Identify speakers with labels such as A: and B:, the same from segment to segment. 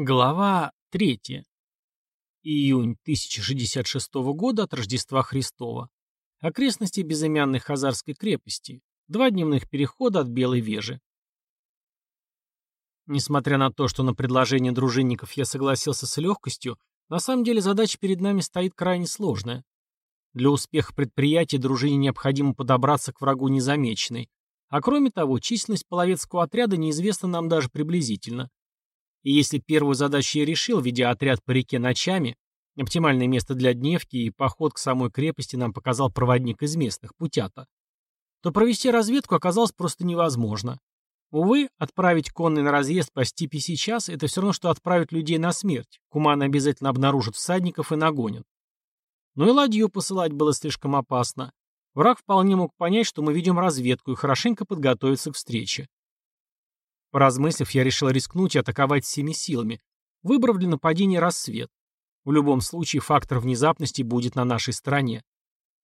A: Глава 3. Июнь 1066 года от Рождества Христова. Окрестности безымянной Хазарской крепости. Два дневных перехода от Белой Вежи. Несмотря на то, что на предложение дружинников я согласился с легкостью, на самом деле задача перед нами стоит крайне сложная. Для успеха предприятия дружине необходимо подобраться к врагу незамеченной. А кроме того, численность половецкого отряда неизвестна нам даже приблизительно. И если первую задачу я решил, ведя отряд по реке ночами, оптимальное место для дневки и поход к самой крепости нам показал проводник из местных, Путята, то провести разведку оказалось просто невозможно. Увы, отправить конный на разъезд по степи сейчас – это все равно, что отправить людей на смерть. Куманы обязательно обнаружат всадников и нагонят. Но и ладью посылать было слишком опасно. Враг вполне мог понять, что мы ведем разведку и хорошенько подготовиться к встрече. Поразмыслив, я решил рискнуть и атаковать всеми силами, выбрав для нападения рассвет. В любом случае фактор внезапности будет на нашей стороне.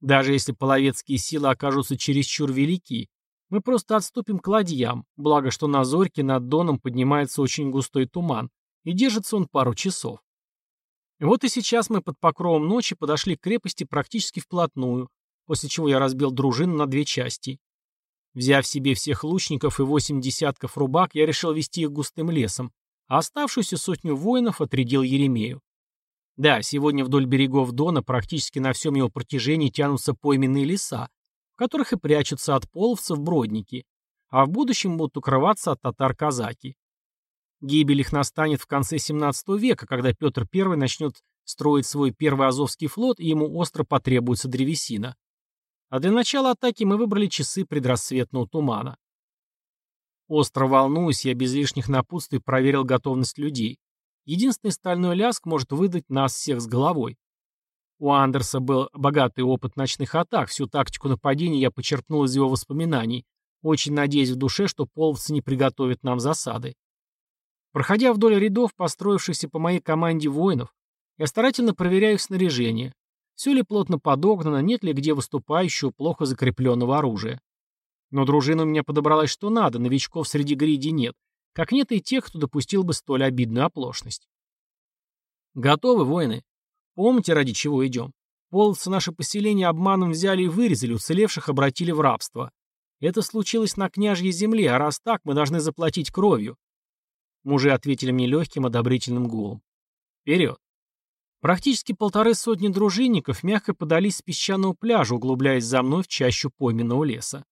A: Даже если половецкие силы окажутся чересчур велики, мы просто отступим к ладьям, благо что на зорьке над Доном поднимается очень густой туман, и держится он пару часов. Вот и сейчас мы под покровом ночи подошли к крепости практически вплотную, после чего я разбил дружину на две части. Взяв себе всех лучников и восемь десятков рубак, я решил вести их густым лесом, а оставшуюся сотню воинов отрядил Еремею. Да, сегодня вдоль берегов Дона практически на всем его протяжении тянутся пойменные леса, в которых и прячутся от половцев бродники, а в будущем будут укрываться от татар-казаки. Гибель их настанет в конце 17 века, когда Петр I начнет строить свой первый Азовский флот, и ему остро потребуется древесина. А для начала атаки мы выбрали часы предрассветного тумана. Остро волнуюсь, я без лишних напутствий проверил готовность людей. Единственный стальной ляск может выдать нас всех с головой. У Андерса был богатый опыт ночных атак, всю тактику нападения я почерпнул из его воспоминаний, очень надеясь в душе, что половцы не приготовят нам засады. Проходя вдоль рядов, построившихся по моей команде воинов, я старательно проверяю их снаряжение, все ли плотно подогнано, нет ли где выступающего, плохо закрепленного оружия. Но дружина у меня подобралась что надо, новичков среди гриди нет, как нет и тех, кто допустил бы столь обидную оплошность. Готовы, воины? Помните, ради чего идем? Половцы наше поселение обманом взяли и вырезали, уцелевших обратили в рабство. Это случилось на княжьей земле, а раз так, мы должны заплатить кровью. Мужи ответили мне легким одобрительным гулом. Вперед! Практически полторы сотни дружинников мягко подались с песчаного пляжа, углубляясь за мной в чащу пойменного леса.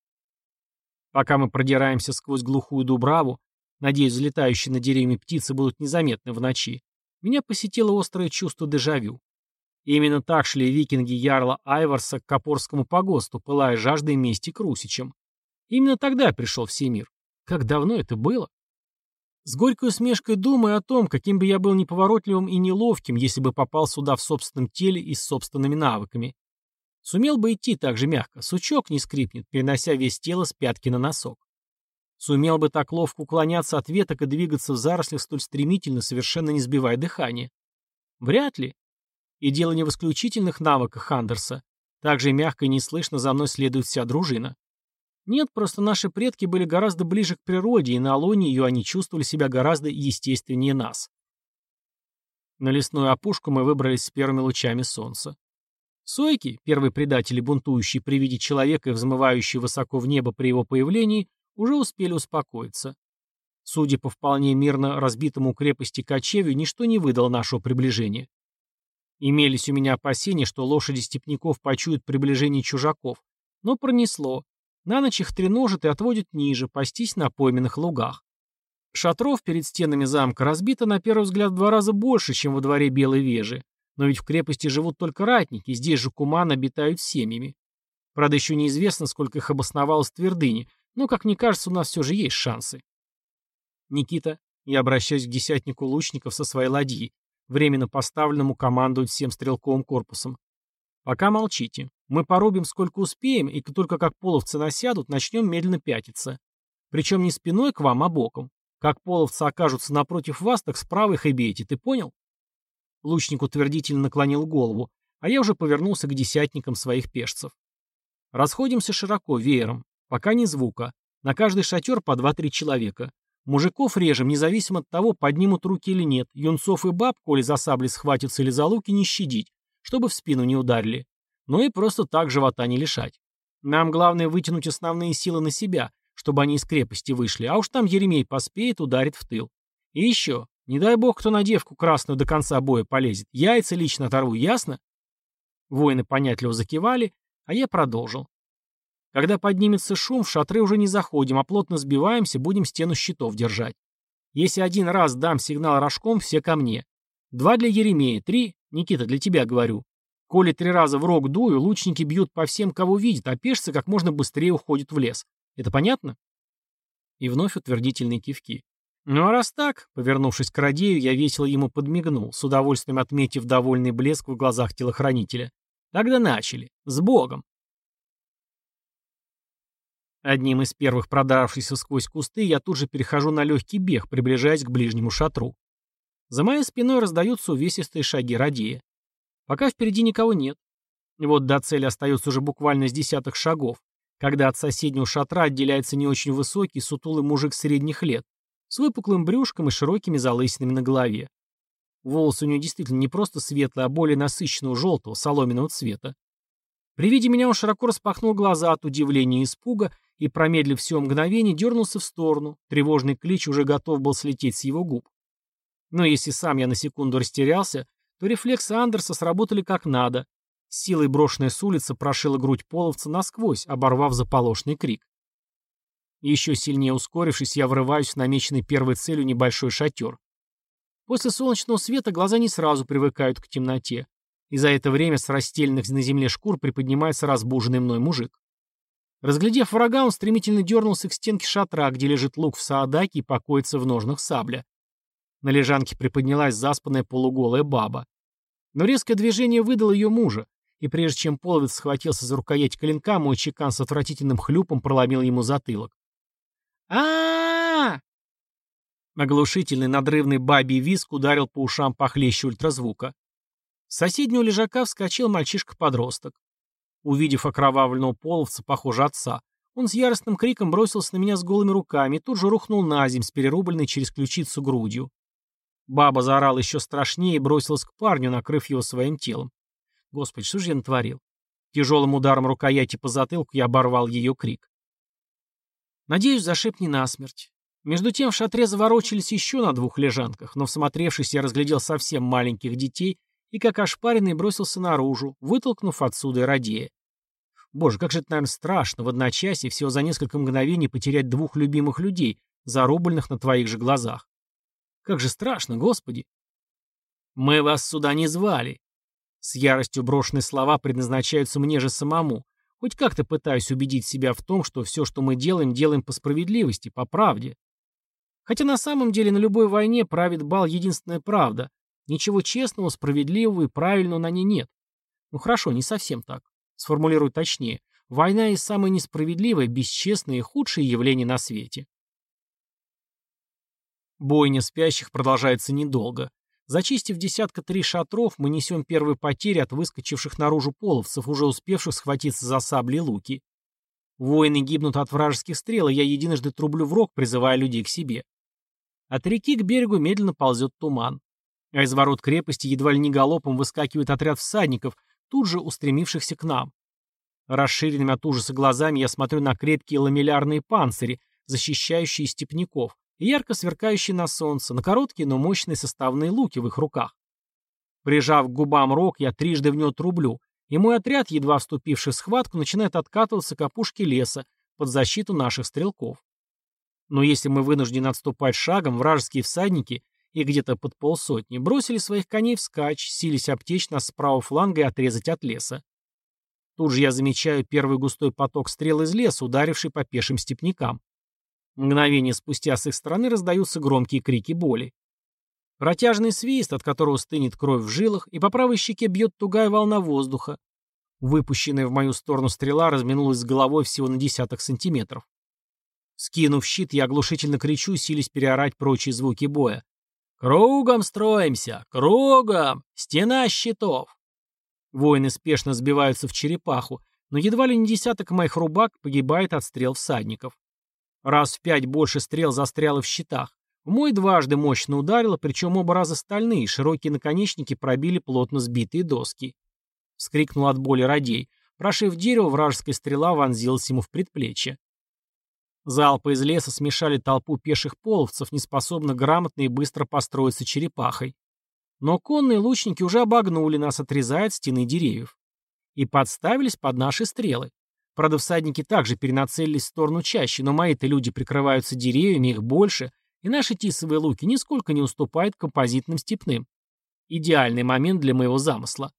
A: Пока мы продираемся сквозь глухую дубраву, надеюсь, взлетающие на деревья птицы будут незаметны в ночи, меня посетило острое чувство дежавю. И именно так шли викинги Ярла Айварса к Копорскому погосту, пылая жаждой мести к русичам. Именно тогда пришел Всемир. Как давно это было? С горькой усмешкой думаю о том, каким бы я был неповоротливым и неловким, если бы попал сюда в собственном теле и с собственными навыками. Сумел бы идти так же мягко, сучок не скрипнет, перенося весь тело с пятки на носок. Сумел бы так ловко уклоняться от веток и двигаться в зарослях столь стремительно, совершенно не сбивая дыхание. Вряд ли. И дело не в исключительных навыках Андерса. Так же мягко и неслышно за мной следует вся дружина. Нет, просто наши предки были гораздо ближе к природе, и на лоне они чувствовали себя гораздо естественнее нас. На лесную опушку мы выбрались с первыми лучами солнца. Сойки, первые предатели, бунтующие при виде человека и взмывающие высоко в небо при его появлении, уже успели успокоиться. Судя по вполне мирно разбитому крепости кочевью, ничто не выдало нашего приближения. Имелись у меня опасения, что лошади степняков почуют приближение чужаков, но пронесло, на ночь их треножат и отводят ниже, пастись на пойменных лугах. Шатров перед стенами замка разбито на первый взгляд в два раза больше, чем во дворе Белой Вежи. Но ведь в крепости живут только ратники, здесь же куманы обитают семьями. Правда, еще неизвестно, сколько их обосновалось в твердыне, но, как мне кажется, у нас все же есть шансы. Никита, я обращаюсь к десятнику лучников со своей ладьи, временно поставленному командовать всем стрелковым корпусом. Пока молчите. Мы порубим сколько успеем, и только как половцы насядут, начнем медленно пятиться. Причем не спиной к вам, а боком. Как половцы окажутся напротив вас, так справа их и бейте, ты понял? Лучник утвердительно наклонил голову, а я уже повернулся к десятникам своих пешцев. Расходимся широко, веером. Пока ни звука. На каждый шатер по два-три человека. Мужиков режем, независимо от того, поднимут руки или нет. Юнцов и баб, коли за сабли схватятся или за луки, не щадить, чтобы в спину не ударили. Ну и просто так живота не лишать. Нам главное вытянуть основные силы на себя, чтобы они из крепости вышли, а уж там Еремей поспеет, ударит в тыл. И еще, не дай бог, кто на девку красную до конца боя полезет. Яйца лично оторву, ясно? Воины понятливо закивали, а я продолжил. Когда поднимется шум, в шатры уже не заходим, а плотно сбиваемся, будем стену щитов держать. Если один раз дам сигнал рожком, все ко мне. Два для Еремея, три, Никита, для тебя говорю. Коли три раза в рог дую, лучники бьют по всем, кого видят, а пешцы как можно быстрее уходят в лес. Это понятно? И вновь утвердительные кивки. Ну а раз так, повернувшись к Радею, я весело ему подмигнул, с удовольствием отметив довольный блеск в глазах телохранителя. Тогда начали. С Богом. Одним из первых продравшихся сквозь кусты, я тут же перехожу на легкий бег, приближаясь к ближнему шатру. За моей спиной раздаются увесистые шаги Радея. Пока впереди никого нет. И вот до цели остается уже буквально с десятых шагов, когда от соседнего шатра отделяется не очень высокий, сутулый мужик средних лет, с выпуклым брюшком и широкими залысинами на голове. Волосы у него действительно не просто светлые, а более насыщенного желтого, соломенного цвета. При виде меня он широко распахнул глаза от удивления и испуга и, промедлив все мгновение, дернулся в сторону. Тревожный клич уже готов был слететь с его губ. Но если сам я на секунду растерялся, то рефлексы Андерса сработали как надо. силой брошенная с улицы прошила грудь половца насквозь, оборвав заполошный крик. Еще сильнее ускорившись, я врываюсь в намеченный первой целью небольшой шатер. После солнечного света глаза не сразу привыкают к темноте, и за это время с расстеленных на земле шкур приподнимается разбуженный мной мужик. Разглядев врага, он стремительно дернулся к стенке шатра, где лежит лук в саадаке и покоится в ножнах сабля. На лежанке приподнялась заспанная полуголая баба. Но резкое движение выдало ее мужа, и прежде чем половец схватился за рукоять клинка, мой чекан с отвратительным хлюпом проломил ему затылок а Оглушительный надрывный бабий виск ударил по ушам похлеще ультразвука. С соседнего лежака вскочил мальчишка-подросток. Увидев окровавленного половца, похоже, отца, он с яростным криком бросился на меня с голыми руками и тут же рухнул на земь с перерубленной через ключицу грудью. Баба заорала еще страшнее и бросилась к парню, накрыв его своим телом. Господи, что же я натворил? Тяжелым ударом рукояти по затылку я оборвал ее крик. Надеюсь, зашиб не насмерть. Между тем в шатре заворочились еще на двух лежанках, но всмотревшись, я разглядел совсем маленьких детей и, как ошпаренный, бросился наружу, вытолкнув отсюда и радея. Боже, как же это, наверное, страшно в одночасье всего за несколько мгновений потерять двух любимых людей, зарубленных на твоих же глазах. Как же страшно, Господи! Мы вас сюда не звали. С яростью брошенные слова предназначаются мне же самому, Хоть как-то пытаюсь убедить себя в том, что все, что мы делаем, делаем по справедливости, по правде. Хотя на самом деле на любой войне правит бал единственная правда. Ничего честного, справедливого и правильного на ней нет. Ну хорошо, не совсем так. Сформулирую точнее. Война есть самое несправедливое, бесчестное и худшее явление на свете. Бойня спящих продолжается недолго. Зачистив десятка три шатров, мы несем первые потери от выскочивших наружу половцев, уже успевших схватиться за сабли и луки. Воины гибнут от вражеских стрел, и я единожды трублю в рог, призывая людей к себе. От реки к берегу медленно ползет туман. А из ворот крепости едва ли не галопом выскакивает отряд всадников, тут же устремившихся к нам. Расширенными от ужаса глазами я смотрю на крепкие ламеллярные панцири, защищающие степняков, и ярко сверкающие на солнце, на короткие, но мощные составные луки в их руках. Прижав к губам рог, я трижды в него трублю, и мой отряд, едва вступивший в схватку, начинает откатываться к опушке леса под защиту наших стрелков. Но если мы вынуждены отступать шагом, вражеские всадники и где-то под полсотни бросили своих коней вскачь, сились обтечь нас с правого фланга и отрезать от леса. Тут же я замечаю первый густой поток стрел из леса, ударивший по пешим степнякам. Мгновение спустя с их стороны раздаются громкие крики боли. Протяжный свист, от которого стынет кровь в жилах, и по правой щеке бьет тугая волна воздуха. Выпущенная в мою сторону стрела разминулась с головой всего на десяток сантиметров. Скинув щит, я оглушительно кричу, силясь переорать прочие звуки боя. «Кругом строимся! Кругом! Стена щитов!» Воины спешно сбиваются в черепаху, но едва ли не десяток моих рубак погибает от стрел всадников. Раз в пять больше стрел застряло в щитах. В мой дважды мощно ударило, причем оба раза стальные, широкие наконечники пробили плотно сбитые доски. Вскрикнул от боли Радей. Прошив дерево, вражеская стрела вонзилась ему в предплечье. Залпы из леса смешали толпу пеших половцев, неспособных грамотно и быстро построиться черепахой. Но конные лучники уже обогнули нас, отрезая от стены деревьев. И подставились под наши стрелы. Правда, всадники также перенацелились в сторону чаще, но мои-то люди прикрываются деревьями, их больше, и наши тисовые луки нисколько не уступают композитным степным. Идеальный момент для моего замысла.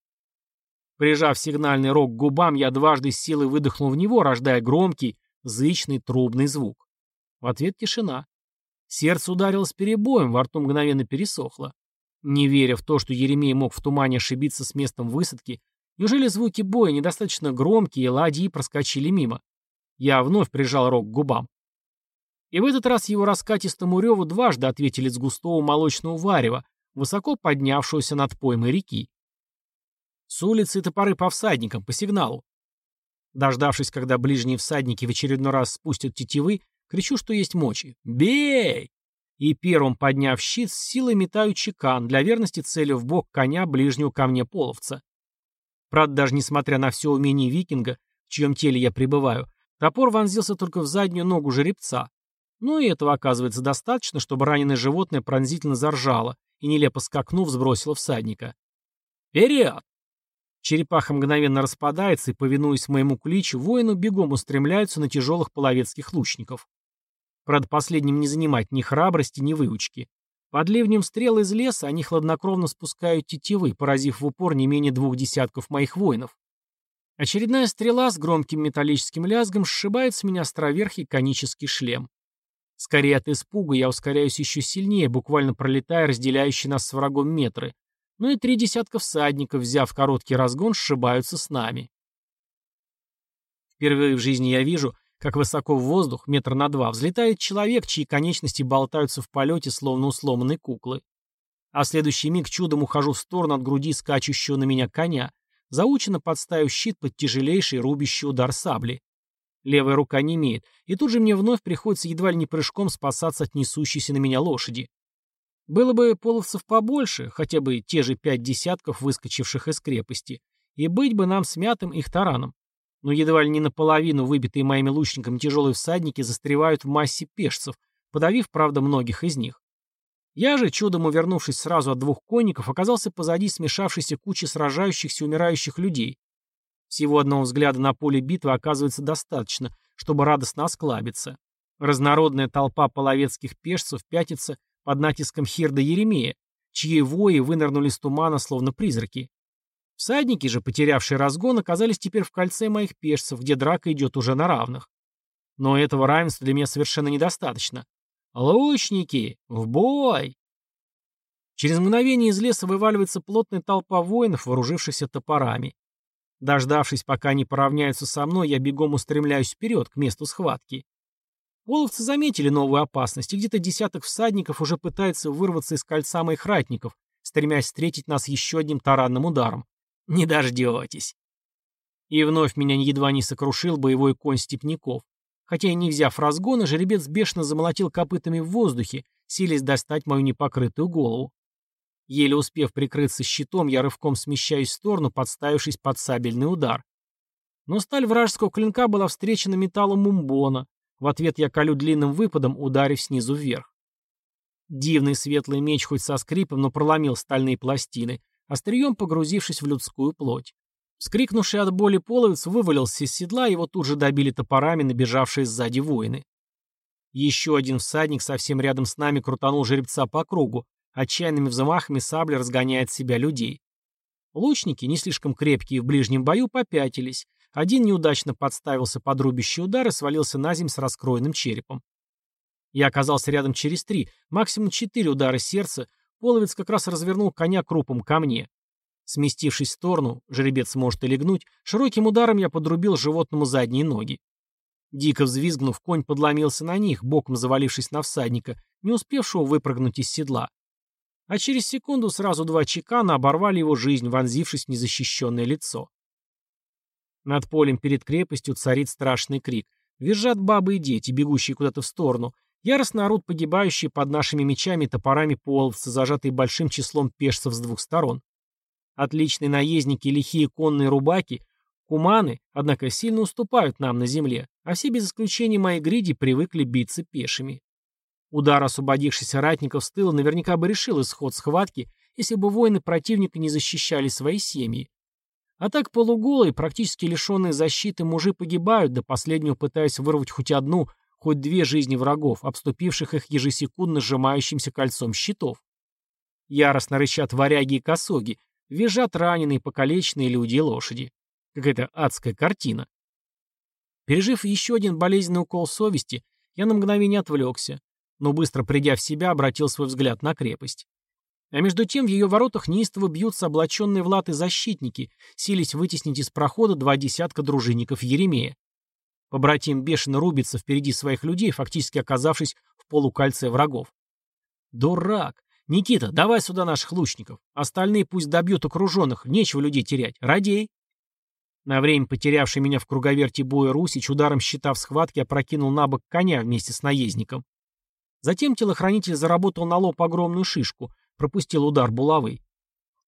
A: Прижав сигнальный рог к губам, я дважды с силой выдохнул в него, рождая громкий, зычный трубный звук. В ответ тишина. Сердце ударилось перебоем, во рту мгновенно пересохло. Не веря в то, что Еремей мог в тумане ошибиться с местом высадки, неужели звуки боя недостаточно громкие, ладьи проскочили мимо? Я вновь прижал рог к губам. И в этот раз его раскатистому реву дважды ответили с густого молочного варева, высоко поднявшегося над поймой реки. С улицы топоры по всадникам, по сигналу. Дождавшись, когда ближние всадники в очередной раз спустят тетивы, кричу, что есть мочи. «Бей!» И первым, подняв щит, с силой метаю чекан, для верности целю в бок коня ближнего ко мне половца. Правда, даже несмотря на все умение викинга, в чьем теле я пребываю, топор вонзился только в заднюю ногу жеребца. Но и этого оказывается достаточно, чтобы раненое животное пронзительно заржало и, нелепо скакнув, сбросило всадника. «Вперед!» Черепаха мгновенно распадается и, повинуясь моему кличу, воину бегом устремляются на тяжелых половецких лучников. Правда, последним не занимать ни храбрости, ни выучки. Под ливнем стрел из леса они хладнокровно спускают тетивы, поразив в упор не менее двух десятков моих воинов. Очередная стрела с громким металлическим лязгом сшибает с меня островерхий конический шлем. Скорее от испуга я ускоряюсь еще сильнее, буквально пролетая разделяющие нас с врагом метры, ну и три десятка всадников, взяв короткий разгон, сшибаются с нами. Впервые в жизни я вижу, как высоко в воздух, метр на два, взлетает человек, чьи конечности болтаются в полете, словно у сломанной куклы. А в следующий миг чудом ухожу в сторону от груди скачущего на меня коня, заученно подставив щит под тяжелейший рубящий удар сабли. Левая рука не имеет, и тут же мне вновь приходится едва ли не прыжком спасаться от несущейся на меня лошади. Было бы половцев побольше, хотя бы те же пять десятков, выскочивших из крепости, и быть бы нам смятым их тараном. Но едва ли не наполовину выбитые моими лучниками тяжелые всадники застревают в массе пешцев, подавив, правда, многих из них. Я же, чудом увернувшись сразу от двух конников, оказался позади смешавшейся кучи сражающихся умирающих людей. Всего одного взгляда на поле битвы оказывается достаточно, чтобы радостно осклабиться. Разнородная толпа половецких пешцев пятится под натиском Хирда Еремея, чьи вои вынырнули с тумана, словно призраки. Всадники же, потерявшие разгон, оказались теперь в кольце моих пешцев, где драка идет уже на равных. Но этого равенства для меня совершенно недостаточно. «Лучники! В бой!» Через мгновение из леса вываливается плотная толпа воинов, вооружившихся топорами. Дождавшись, пока они поравняются со мной, я бегом устремляюсь вперед, к месту схватки. Половцы заметили новую опасность, и где-то десяток всадников уже пытается вырваться из кольца моих ратников, стремясь встретить нас еще одним таранным ударом. Не дождетесь. И вновь меня едва не сокрушил боевой конь степняков. Хотя и не взяв разгона, жеребец бешено замолотил копытами в воздухе, силясь достать мою непокрытую голову. Еле успев прикрыться щитом, я рывком смещаюсь в сторону, подставившись под сабельный удар. Но сталь вражеского клинка была встречена металлом мумбона, в ответ я колю длинным выпадом, ударив снизу вверх. Дивный светлый меч хоть со скрипом, но проломил стальные пластины, острием погрузившись в людскую плоть. Скрикнувший от боли половец вывалился из седла, его тут же добили топорами набежавшие сзади воины. Еще один всадник совсем рядом с нами крутанул жеребца по кругу, отчаянными взмахами сабли разгоняет себя людей. Лучники, не слишком крепкие в ближнем бою, попятились, один неудачно подставился под рубящий удар и свалился на землю с раскроенным черепом. Я оказался рядом через три, максимум четыре удара сердца, половец как раз развернул коня крупом ко мне. Сместившись в сторону, жеребец может и легнуть, широким ударом я подрубил животному задние ноги. Дико взвизгнув, конь подломился на них, боком завалившись на всадника, не успевшего выпрыгнуть из седла. А через секунду сразу два чекана оборвали его жизнь, вонзившись в незащищенное лицо. Над полем перед крепостью царит страшный крик. Визжат бабы и дети, бегущие куда-то в сторону. Яростно орут погибающие под нашими мечами и топорами половцы, зажатые большим числом пешцев с двух сторон. Отличные наездники и лихие конные рубаки, куманы, однако, сильно уступают нам на земле, а все без исключения мои гриди привыкли биться пешими. Удар освободившихся ратников с тыла наверняка бы решил исход схватки, если бы воины противника не защищали свои семьи. А так полуголые, практически лишенные защиты мужи погибают, до последнего пытаясь вырвать хоть одну, хоть две жизни врагов, обступивших их ежесекундно сжимающимся кольцом щитов. Яростно рычат варяги и косоги, визжат раненые, покалеченные люди и лошади. Какая-то адская картина. Пережив еще один болезненный укол совести, я на мгновение отвлекся, но быстро придя в себя, обратил свой взгляд на крепость. А между тем в ее воротах неистово бьются облаченные в латы защитники, сились вытеснить из прохода два десятка дружинников Еремея. Побратим бешено рубится впереди своих людей, фактически оказавшись в полукольце врагов. Дурак! Никита, давай сюда наших лучников. Остальные пусть добьют окруженных, нечего людей терять. Радей! На время потерявший меня в круговерте боя Русич ударом щита в схватке опрокинул на бок коня вместе с наездником. Затем телохранитель заработал на лоб огромную шишку, пропустил удар булавы.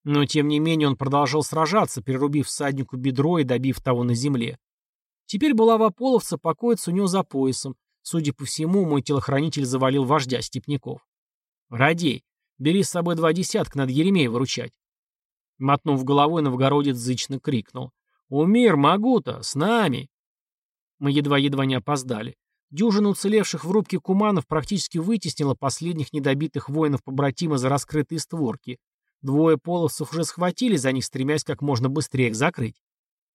A: Но тем не менее он продолжал сражаться, перерубив всаднику бедро и добив того на земле. Теперь булава половца покоится у него за поясом. Судя по всему, мой телохранитель завалил вождя степняков. «Радей, бери с собой два десятка, надо Еремея выручать». Мотнув головой, новгородец зычно крикнул. «Умир, Магута, с нами!» Мы едва-едва не опоздали. Дюжина уцелевших в рубке куманов практически вытеснила последних недобитых воинов-побратима за раскрытые створки. Двое половцев уже схватили за них, стремясь как можно быстрее их закрыть.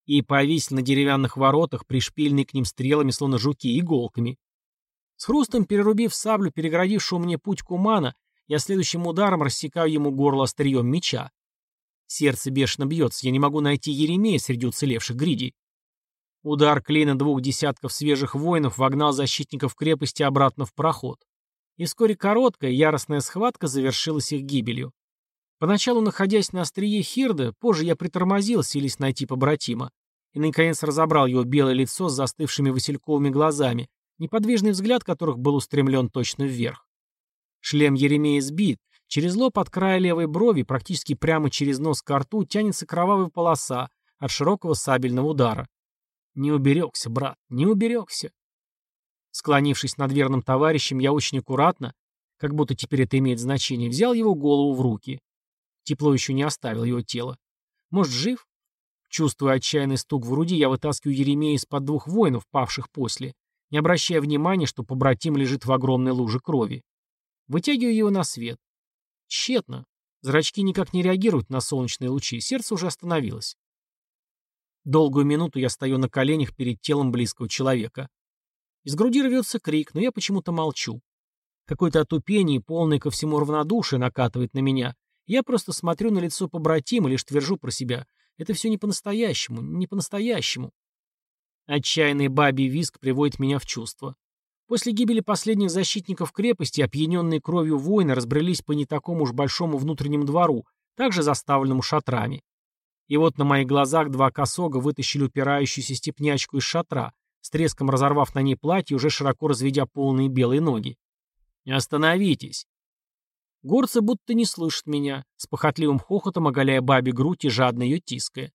A: И повесили на деревянных воротах, пришпильные к ним стрелами, словно жуки, иголками. С хрустом перерубив саблю, перегородившую мне путь кумана, я следующим ударом рассекаю ему горло острием меча. Сердце бешено бьется, я не могу найти Еремея среди уцелевших гридей. Удар клина двух десятков свежих воинов вогнал защитников крепости обратно в проход. И вскоре короткая, яростная схватка завершилась их гибелью. Поначалу, находясь на острие Хирда, позже я притормозил, силясь найти побратима. И, наконец, разобрал его белое лицо с застывшими васильковыми глазами, неподвижный взгляд которых был устремлен точно вверх. Шлем Еремея сбит, Через лоб от края левой брови, практически прямо через нос к рту, тянется кровавая полоса от широкого сабельного удара. Не уберегся, брат, не уберегся. Склонившись над верным товарищем, я очень аккуратно, как будто теперь это имеет значение, взял его голову в руки. Тепло еще не оставил его тело. Может, жив? Чувствуя отчаянный стук в груди, я вытаскиваю Еремея из-под двух воинов, павших после, не обращая внимания, что побратим лежит в огромной луже крови. Вытягиваю его на свет. Тщетно. Зрачки никак не реагируют на солнечные лучи, сердце уже остановилось. Долгую минуту я стою на коленях перед телом близкого человека. Из груди рвется крик, но я почему-то молчу. Какое-то отупение полное ко всему равнодушие накатывает на меня. Я просто смотрю на лицо побратима, лишь твержу про себя. Это все не по-настоящему, не по-настоящему. Отчаянный бабий виск приводит меня в чувство. После гибели последних защитников крепости опьяненные кровью воины разбрелись по не такому уж большому внутреннему двору, также заставленному шатрами. И вот на моих глазах два косога вытащили упирающуюся степнячку из шатра, с треском разорвав на ней платье, уже широко разведя полные белые ноги. «Остановитесь!» Горцы будто не слышат меня, с похотливым хохотом оголяя бабе грудь и жадно ее тиская.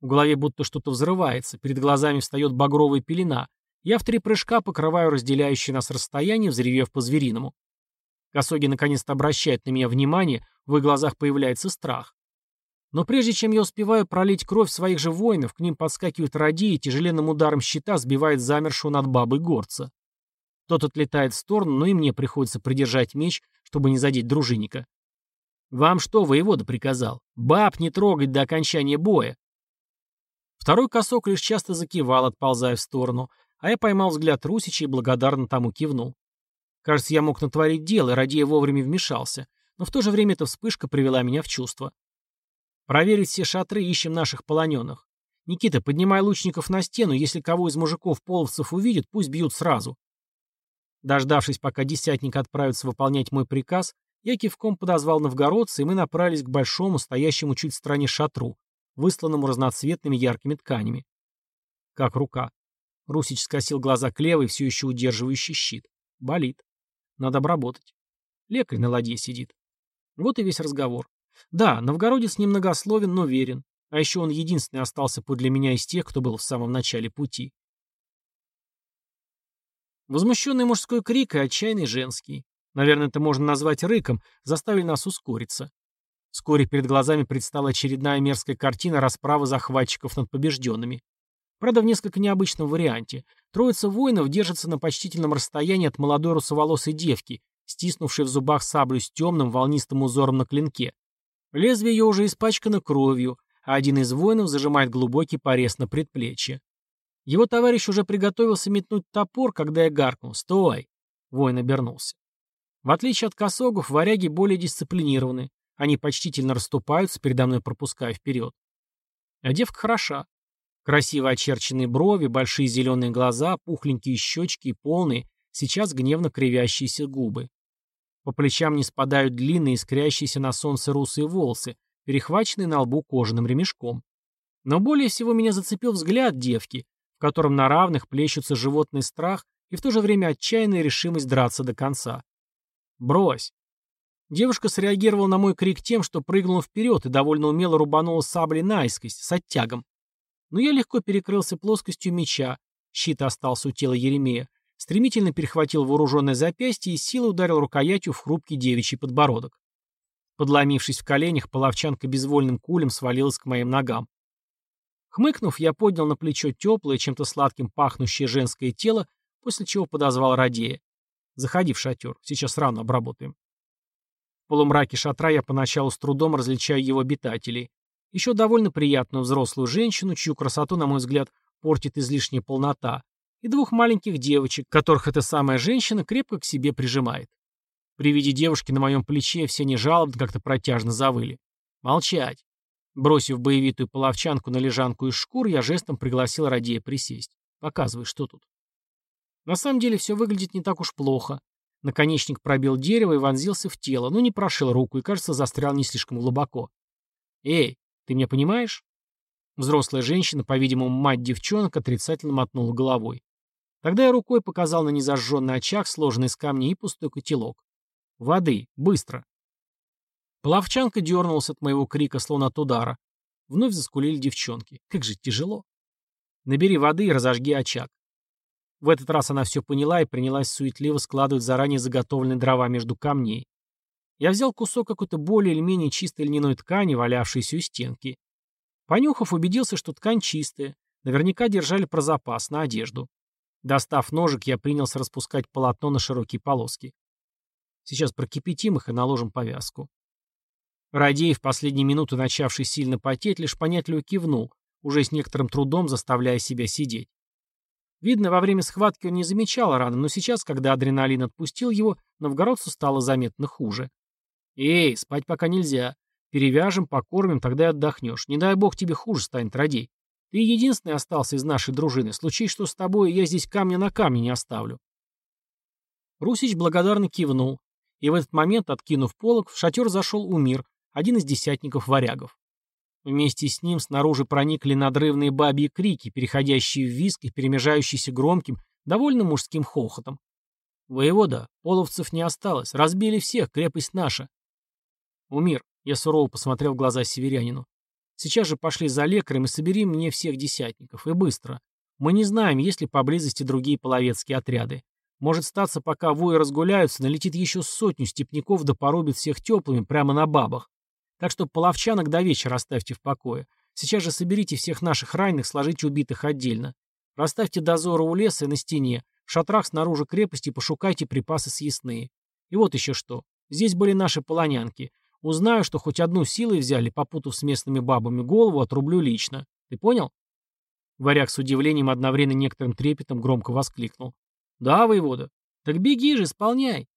A: В голове будто что-то взрывается, перед глазами встает багровая пелена, я в три прыжка покрываю разделяющее нас расстояние, взревев по-звериному. Косоги наконец-то обращают на меня внимание, в их глазах появляется страх. Но прежде чем я успеваю пролить кровь своих же воинов, к ним подскакивают ради и тяжеленным ударом щита сбивает замершего над бабой горца. Тот отлетает в сторону, но и мне приходится придержать меч, чтобы не задеть дружинника. «Вам что, воевода приказал? Баб не трогать до окончания боя!» Второй косок лишь часто закивал, отползая в сторону, а я поймал взгляд Русича и благодарно тому кивнул. Кажется, я мог натворить дело, и Радия вовремя вмешался, но в то же время эта вспышка привела меня в чувство. Проверить все шатры, ищем наших полоненных. Никита, поднимай лучников на стену, если кого из мужиков-половцев увидят, пусть бьют сразу. Дождавшись, пока десятник отправится выполнять мой приказ, я кивком подозвал новгородца, и мы направились к большому, стоящему чуть в стороне шатру, высланному разноцветными яркими тканями. Как рука. Русич скосил глаза к левой, все еще удерживающий щит. Болит. Надо обработать. Лекарь на ладье сидит. Вот и весь разговор. Да, новгородец немногословен, но верен. А еще он единственный остался подле меня из тех, кто был в самом начале пути. Возмущенный мужской крик и отчаянный женский. Наверное, это можно назвать рыком, заставили нас ускориться. Вскоре перед глазами предстала очередная мерзкая картина расправы захватчиков над побежденными. Правда, в несколько необычном варианте. Троица воинов держится на почтительном расстоянии от молодой русоволосой девки, стиснувшей в зубах саблю с темным волнистым узором на клинке. Лезвие ее уже испачкано кровью, а один из воинов зажимает глубокий порез на предплечье. Его товарищ уже приготовился метнуть топор, когда я гаркнул «Стой!» Воин обернулся. В отличие от косогов, варяги более дисциплинированы. Они почтительно расступаются, передо мной пропуская вперед. А девка хороша. Красиво очерченные брови, большие зеленые глаза, пухленькие щечки и полные, сейчас гневно кривящиеся губы. По плечам не спадают длинные, искрящиеся на солнце русые волосы, перехваченные на лбу кожаным ремешком. Но более всего меня зацепил взгляд девки, в котором на равных плещутся животный страх и в то же время отчаянная решимость драться до конца. «Брось!» Девушка среагировала на мой крик тем, что прыгнула вперед и довольно умело рубанула саблей наискось, с оттягом. Но я легко перекрылся плоскостью меча, щит остался у тела Еремея, стремительно перехватил вооруженное запястье и силой ударил рукоятью в хрупкий девичий подбородок. Подломившись в коленях, половчанка безвольным кулем свалилась к моим ногам. Хмыкнув, я поднял на плечо теплое, чем-то сладким пахнущее женское тело, после чего подозвал Радея. «Заходи в шатер, сейчас рано обработаем». В полумраке шатра я поначалу с трудом различаю его обитателей. Еще довольно приятную взрослую женщину, чью красоту, на мой взгляд, портит излишняя полнота, и двух маленьких девочек, которых эта самая женщина крепко к себе прижимает. При виде девушки на моем плече все нежалобно как-то протяжно завыли. Молчать. Бросив боевитую половчанку на лежанку из шкур, я жестом пригласил Радея присесть. Показывай, что тут. На самом деле все выглядит не так уж плохо. Наконечник пробил дерево и вонзился в тело, но не прошил руку и, кажется, застрял не слишком глубоко. «Эй, ты меня понимаешь?» Взрослая женщина, по-видимому, мать девчонок, отрицательно мотнула головой. Тогда я рукой показал на незажженный очаг, сложенный из камней и пустой котелок. Воды. Быстро. Плавчанка дернулась от моего крика, словно от удара. Вновь заскулили девчонки. Как же тяжело. Набери воды и разожги очаг. В этот раз она все поняла и принялась суетливо складывать заранее заготовленные дрова между камней. Я взял кусок какой-то более или менее чистой льняной ткани, валявшейся у стенки. Понюхав, убедился, что ткань чистая. Наверняка держали про запас на одежду. Достав ножик, я принялся распускать полотно на широкие полоски. Сейчас прокипятим их и наложим повязку. Радей, в последние минуты начавший сильно потеть, лишь понятливо кивнул, уже с некоторым трудом заставляя себя сидеть. Видно, во время схватки он не замечал раны, но сейчас, когда адреналин отпустил его, новгородцу стало заметно хуже. «Эй, спать пока нельзя. Перевяжем, покормим, тогда и отдохнешь. Не дай бог тебе хуже станет, Радей. Ты единственный остался из нашей дружины. Случись, что с тобой, я здесь камня на камне не оставлю». Русич благодарно кивнул, и в этот момент, откинув полог, в шатер зашел Умир, один из десятников варягов. Вместе с ним снаружи проникли надрывные бабьи крики, переходящие в виск и перемежающиеся громким, довольно мужским хохотом. «Воевода, половцев не осталось, разбили всех, крепость наша». «Умир», — я сурово посмотрел в глаза северянину, — «сейчас же пошли за лекарем и собери мне всех десятников, и быстро. Мы не знаем, есть ли поблизости другие половецкие отряды. Может статься, пока вои разгуляются, налетит еще сотню степняков да порубит всех теплыми прямо на бабах. Так что половчанок до вечера оставьте в покое. Сейчас же соберите всех наших раненых, сложите убитых отдельно. Расставьте дозоры у леса и на стене. В шатрах снаружи крепости пошукайте припасы съестные. И вот еще что. Здесь были наши полонянки. Узнаю, что хоть одну силой взяли, попутав с местными бабами голову, отрублю лично. Ты понял? Варяг с удивлением одновременно некоторым трепетом громко воскликнул. «Да, воевода. Так беги же, исполняй!»